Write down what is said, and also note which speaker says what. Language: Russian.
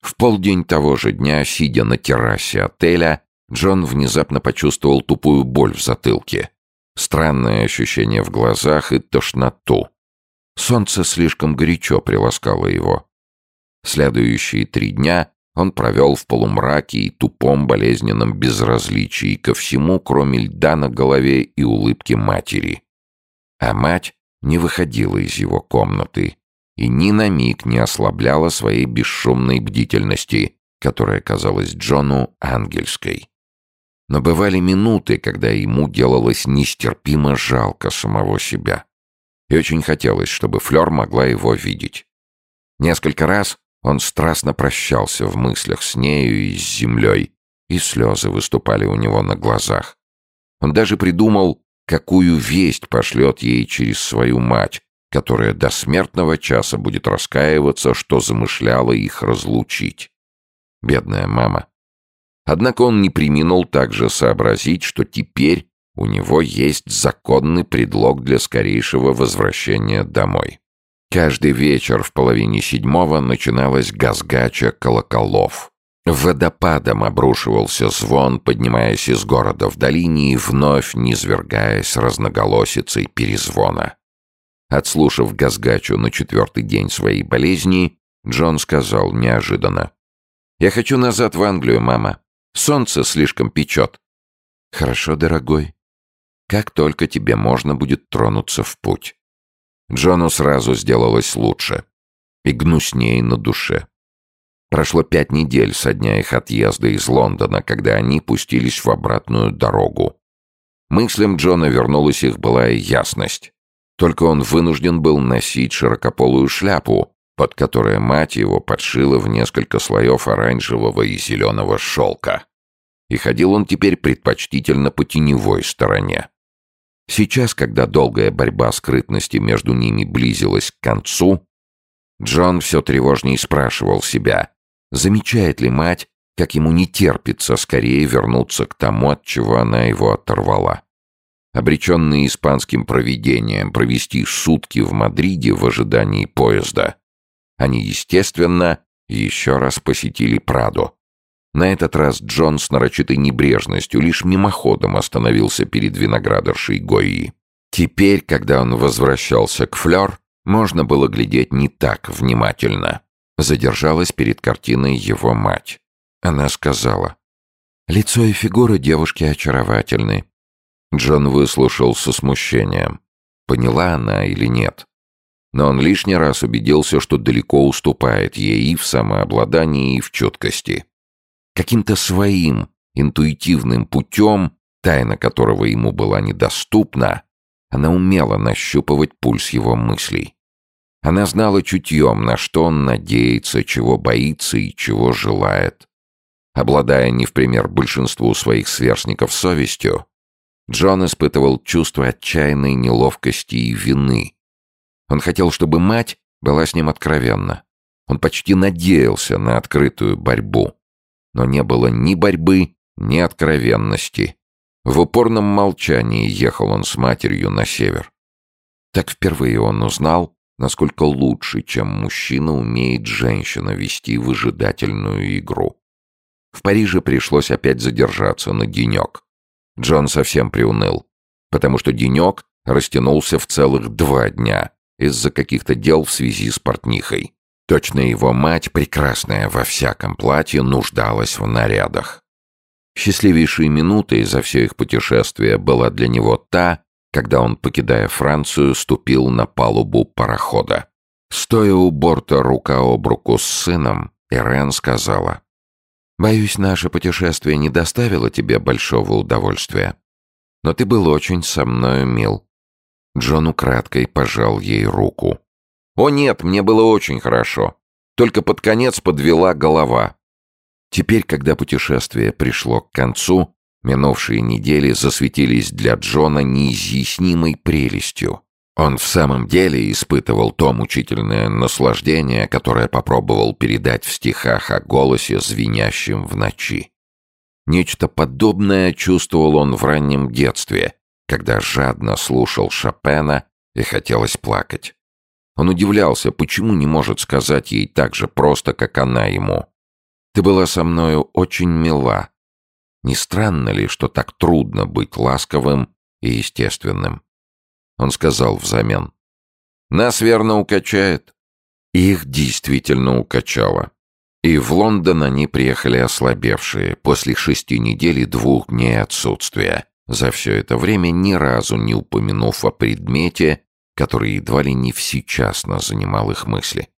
Speaker 1: В полдень того же дня, сидя на террасе отеля, Джон внезапно почувствовал тупую боль в затылке, странное ощущение в глазах и тошноту. Солнце слишком горячо приласкало его. Следующие три дня он провел в полумраке и тупом болезненном безразличии ко всему, кроме льда на голове и улыбки матери. А мать не выходила из его комнаты и ни на миг не ослабляла своей бесшумной бдительности, которая казалась Джону ангельской. Но бывали минуты, когда ему делалось нестерпимо жалко самого себя. И очень хотелось, чтобы Флёр могла его видеть. Несколько раз он страстно прощался в мыслях с нею и с землей, и слезы выступали у него на глазах. Он даже придумал, какую весть пошлет ей через свою мать, которая до смертного часа будет раскаиваться, что замышляла их разлучить. Бедная мама. Однако он не приминул также сообразить, что теперь у него есть законный предлог для скорейшего возвращения домой. Каждый вечер в половине седьмого начиналась газгача колоколов. Водопадом обрушивался звон, поднимаясь из города в долине и вновь низвергаясь разноголосицей перезвона. Отслушав газгачу на четвертый день своей болезни, Джон сказал неожиданно. «Я хочу назад в Англию, мама. Солнце слишком печет». «Хорошо, дорогой. Как только тебе можно будет тронуться в путь». Джону сразу сделалось лучше. И гнуснее на душе. Прошло пять недель со дня их отъезда из Лондона, когда они пустились в обратную дорогу. Мыслям Джона вернулась их былая ясность. Только он вынужден был носить широкополую шляпу, под которой мать его подшила в несколько слоев оранжевого и зеленого шелка. И ходил он теперь предпочтительно по теневой стороне. Сейчас, когда долгая борьба скрытности между ними близилась к концу, Джон все тревожнее спрашивал себя, замечает ли мать, как ему не терпится скорее вернуться к тому, от чего она его оторвала. Обреченный испанским провидением провести сутки в Мадриде в ожидании поезда, они, естественно, еще раз посетили Прадо. На этот раз Джон с нарочитой небрежностью лишь мимоходом остановился перед виноградаршей Гои. Теперь, когда он возвращался к Флёр, можно было глядеть не так внимательно. Задержалась перед картиной его мать. Она сказала, «Лицо и фигура девушки очаровательны». Джон выслушал со смущением. Поняла она или нет? Но он лишний раз убедился, что далеко уступает ей и в самообладании, и в чуткости. Каким-то своим, интуитивным путем, тайна которого ему была недоступна, она умела нащупывать пульс его мыслей. Она знала чутьем, на что он надеется, чего боится и чего желает. Обладая не в пример большинству своих сверстников совестью, Джон испытывал чувство отчаянной неловкости и вины. Он хотел, чтобы мать была с ним откровенна. Он почти надеялся на открытую борьбу но не было ни борьбы, ни откровенности. В упорном молчании ехал он с матерью на север. Так впервые он узнал, насколько лучше, чем мужчина, умеет женщина вести выжидательную игру. В Париже пришлось опять задержаться на денек. Джон совсем приуныл, потому что денек растянулся в целых два дня из-за каких-то дел в связи с портнихой. Точно его мать, прекрасная во всяком платье, нуждалась в нарядах. Счастливейшей минутой за все их путешествие была для него та, когда он, покидая Францию, ступил на палубу парохода. Стоя у борта рука об руку с сыном, Ирен сказала, «Боюсь, наше путешествие не доставило тебе большого удовольствия. Но ты был очень со мною мил». Джон украдкой пожал ей руку. О нет, мне было очень хорошо. Только под конец подвела голова. Теперь, когда путешествие пришло к концу, минувшие недели засветились для Джона неизъяснимой прелестью. Он в самом деле испытывал то мучительное наслаждение, которое попробовал передать в стихах о голосе, звенящем в ночи. Нечто подобное чувствовал он в раннем детстве, когда жадно слушал Шопена и хотелось плакать. Он удивлялся, почему не может сказать ей так же просто, как она ему. Ты была со мною очень мила. Не странно ли, что так трудно быть ласковым и естественным?» Он сказал взамен. «Нас верно укачает». Их действительно укачало. И в Лондон они приехали ослабевшие, после шести недель и двух дней отсутствия, за все это время ни разу не упомянув о предмете, который едва ли не всечасно занимал их мысли.